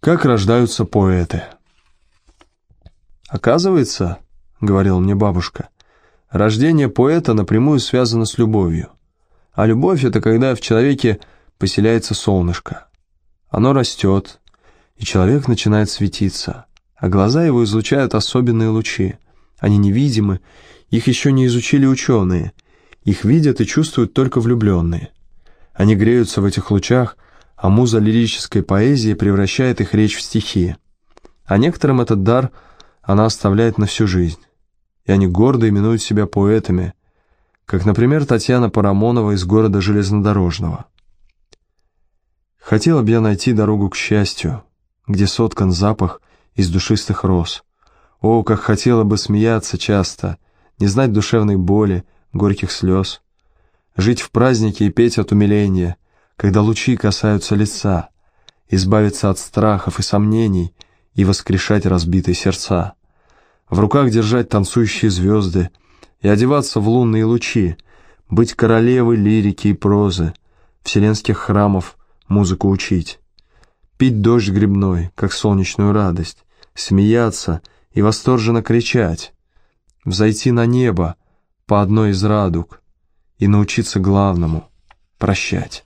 Как рождаются поэты? Оказывается, говорила мне бабушка, рождение поэта напрямую связано с любовью. А любовь — это когда в человеке поселяется солнышко. Оно растет, и человек начинает светиться, а глаза его излучают особенные лучи. Они невидимы, их еще не изучили ученые, их видят и чувствуют только влюбленные. Они греются в этих лучах — а муза лирической поэзии превращает их речь в стихи. А некоторым этот дар она оставляет на всю жизнь. И они гордо именуют себя поэтами, как, например, Татьяна Парамонова из города Железнодорожного. Хотела бы я найти дорогу к счастью, где соткан запах из душистых роз. О, как хотела бы смеяться часто, не знать душевной боли, горьких слез. Жить в празднике и петь от умиления, когда лучи касаются лица, избавиться от страхов и сомнений и воскрешать разбитые сердца, в руках держать танцующие звезды и одеваться в лунные лучи, быть королевой лирики и прозы, вселенских храмов музыку учить, пить дождь грибной, как солнечную радость, смеяться и восторженно кричать, взойти на небо по одной из радуг и научиться главному — прощать.